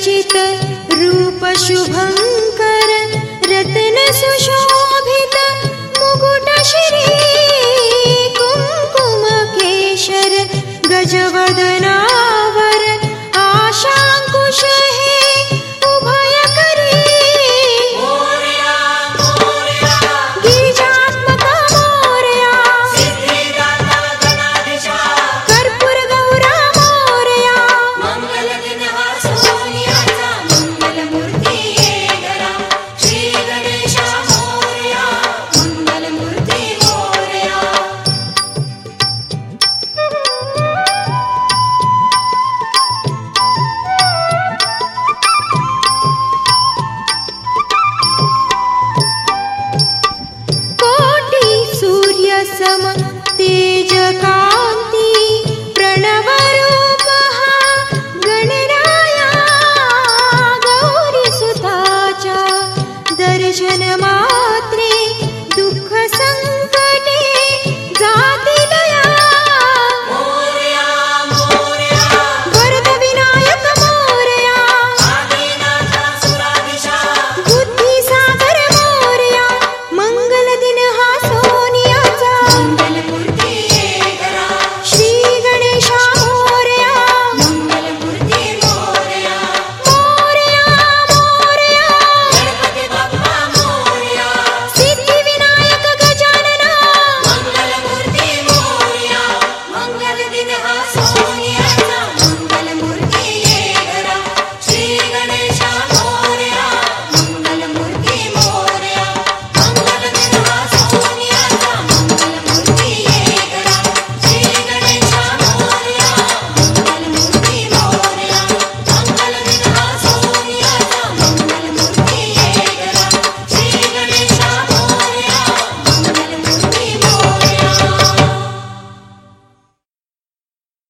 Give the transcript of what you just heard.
रचित रूप शुभङ्कर रत्न सुशोभित मुकुट श्री कुङ्कुम केशर गजवदना तेजका